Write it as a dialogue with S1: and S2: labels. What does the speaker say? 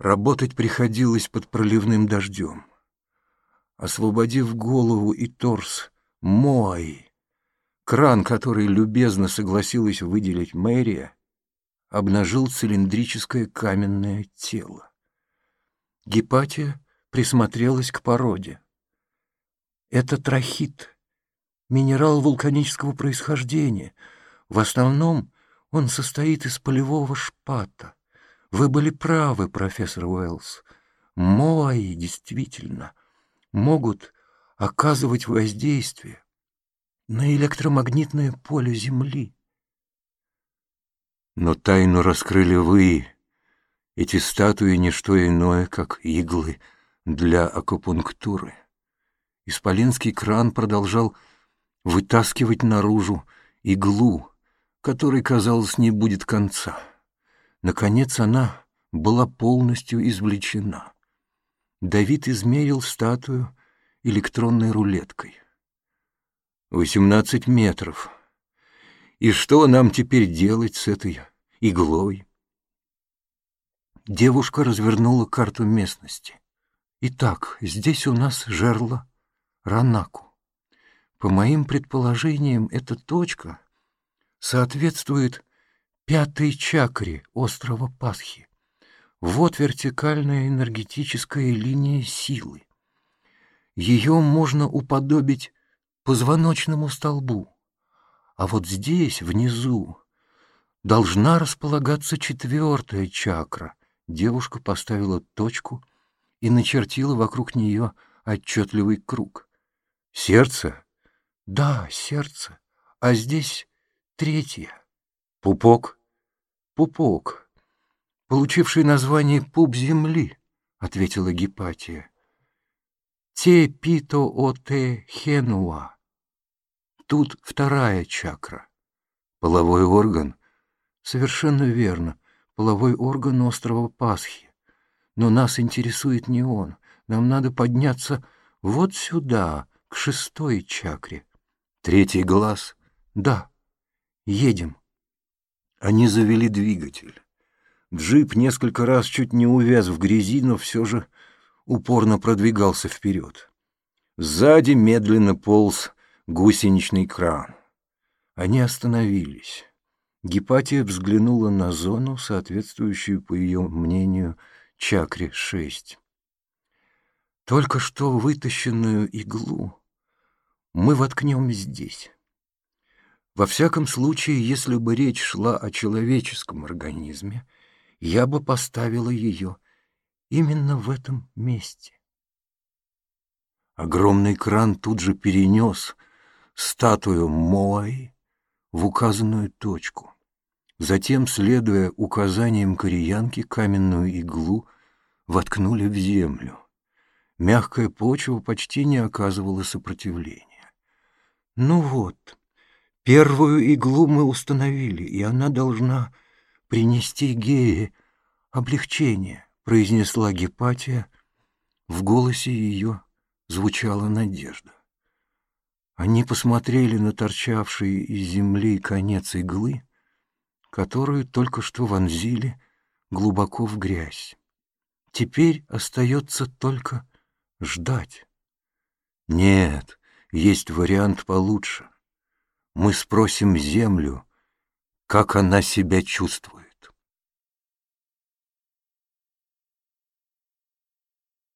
S1: Работать приходилось под проливным дождем. Освободив голову и торс Мои, кран, который любезно согласилась выделить мэрия, обнажил цилиндрическое каменное тело. Гепатия присмотрелась к породе. Это трахит, минерал вулканического происхождения. В основном он состоит из полевого шпата. Вы были правы, профессор Уэллс. Моаи действительно могут оказывать воздействие на электромагнитное поле Земли. Но тайну раскрыли вы. Эти статуи — не что иное, как иглы для акупунктуры. Исполинский кран продолжал вытаскивать наружу иглу, которой, казалось, не будет конца. Наконец она была полностью извлечена. Давид измерил статую электронной рулеткой. «Восемнадцать метров. И что нам теперь делать с этой иглой?» Девушка развернула карту местности. «Итак, здесь у нас жерло Ранаку. По моим предположениям, эта точка соответствует пятой чакре острова Пасхи. Вот вертикальная энергетическая линия силы. Ее можно уподобить позвоночному столбу. А вот здесь, внизу, должна располагаться четвертая чакра. Девушка поставила точку и начертила вокруг нее отчетливый круг. Сердце? Да, сердце. А здесь третье. Пупок? Пупок, получивший название «пуп земли», — ответила Гепатия. Те пито о те хенуа. Тут вторая чакра. Половой орган? Совершенно верно. Половой орган острова Пасхи. Но нас интересует не он. Нам надо подняться вот сюда, к шестой чакре. Третий глаз? Да. Едем. Они завели двигатель. Джип несколько раз чуть не увяз в грязи, но все же упорно продвигался вперед. Сзади медленно полз гусеничный кран. Они остановились. Гепатия взглянула на зону, соответствующую, по ее мнению, чакре 6. Только что вытащенную иглу мы воткнем здесь. Во всяком случае, если бы речь шла о человеческом организме, я бы поставила ее именно в этом месте. Огромный кран тут же перенес статую Моаи в указанную точку. Затем, следуя указаниям кореянки, каменную иглу воткнули в землю. Мягкая почва почти не оказывала сопротивления. Ну вот, Первую иглу мы установили, и она должна принести Гее облегчение, произнесла Гепатия. В голосе ее звучала надежда. Они посмотрели на торчавший из земли конец иглы, которую только что вонзили глубоко в грязь. Теперь остается только ждать. Нет, есть вариант получше мы спросим землю, как она себя чувствует.